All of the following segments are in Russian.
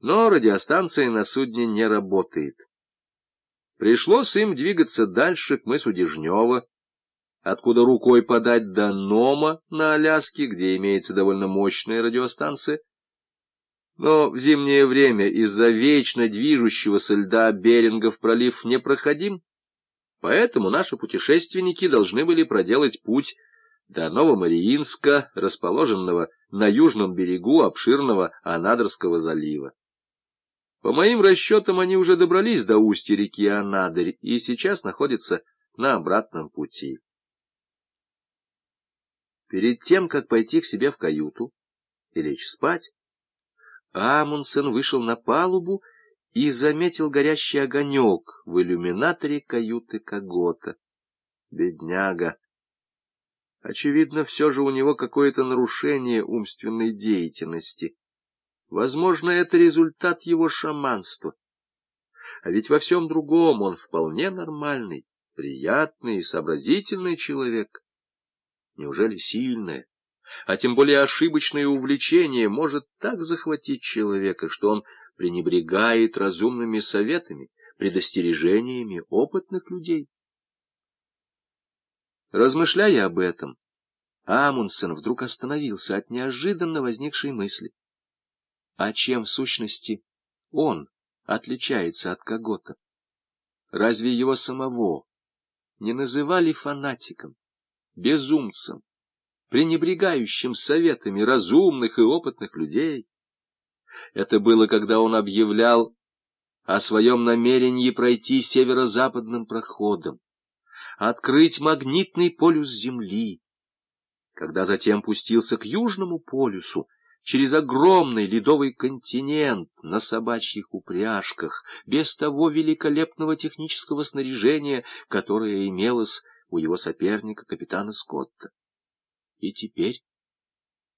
Но радиостанция на судне не работает. Пришлось им двигаться дальше к мысу Дежнева, откуда рукой подать до Нома на Аляске, где имеется довольно мощная радиостанция. Но в зимнее время из-за вечно движущегося льда Берингов пролив непроходим, поэтому наши путешественники должны были проделать путь до Новомариинска, расположенного на южном берегу обширного Анадырского залива. По моим расчетам, они уже добрались до устья реки Анадырь и сейчас находятся на обратном пути. Перед тем, как пойти к себе в каюту и лечь спать, Амундсен вышел на палубу и заметил горящий огонек в иллюминаторе каюты Когота. Бедняга! Очевидно, все же у него какое-то нарушение умственной деятельности. Возможно, это результат его шаманства. А ведь во всем другом он вполне нормальный, приятный и сообразительный человек. Неужели сильное, а тем более ошибочное увлечение может так захватить человека, что он пренебрегает разумными советами, предостережениями опытных людей? Размышляя об этом, Амундсен вдруг остановился от неожиданно возникшей мысли. А чем, в сущности, он отличается от кого-то? Разве его самого не называли фанатиком, безумцем, пренебрегающим советами разумных и опытных людей? Это было, когда он объявлял о своем намерении пройти северо-западным проходом, открыть магнитный полюс Земли, когда затем пустился к Южному полюсу, через огромный ледовый континент на собачьих упряжках, без того великолепного технического снаряжения, которое имелось у его соперника капитана Скотта. И теперь,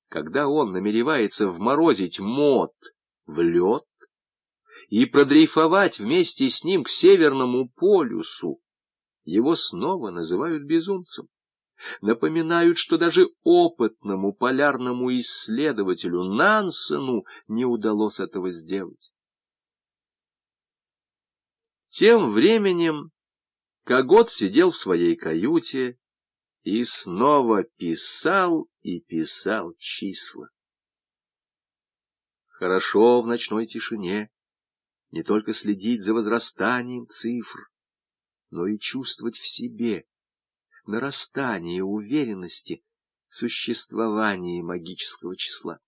когда он намеревается вморозить мод в лед и продрейфовать вместе с ним к Северному полюсу, его снова называют безумцем. Напоминают, что даже опытному полярному исследователю Нансену не удалось этого сделать. Тем временем Когот сидел в своей каюте и снова писал и писал числа. Хорошо в ночной тишине не только следить за возрастанием цифр, но и чувствовать в себе нарастание уверенности в существовании магического числа.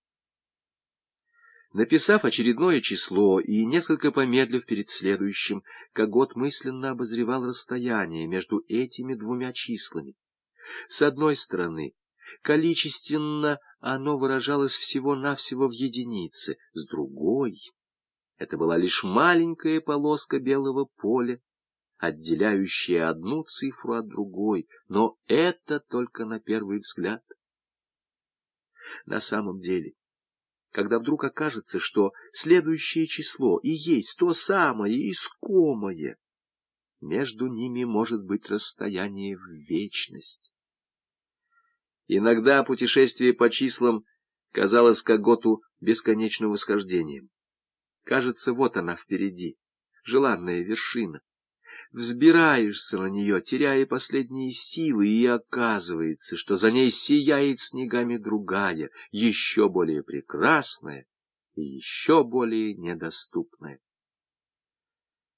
Написав очередное число и несколько помедлив перед следующим, Когот мысленно обозревал расстояние между этими двумя числами. С одной стороны, количественно оно выражалось всего-навсего в единице, с другой — это была лишь маленькая полоска белого поля, отделяющая одну цифру от другой, но это только на первый взгляд. На самом деле, когда вдруг окажется, что следующее число и есть то самое искомое, между ними может быть расстояние в вечность. Иногда путешествие по числам казалось Коготу бесконечным восхождением. Кажется, вот она впереди, желанная вершина взбираешься на нее, теряя последние силы, и оказывается, что за ней сияет снегами другая, еще более прекрасная и еще более недоступная.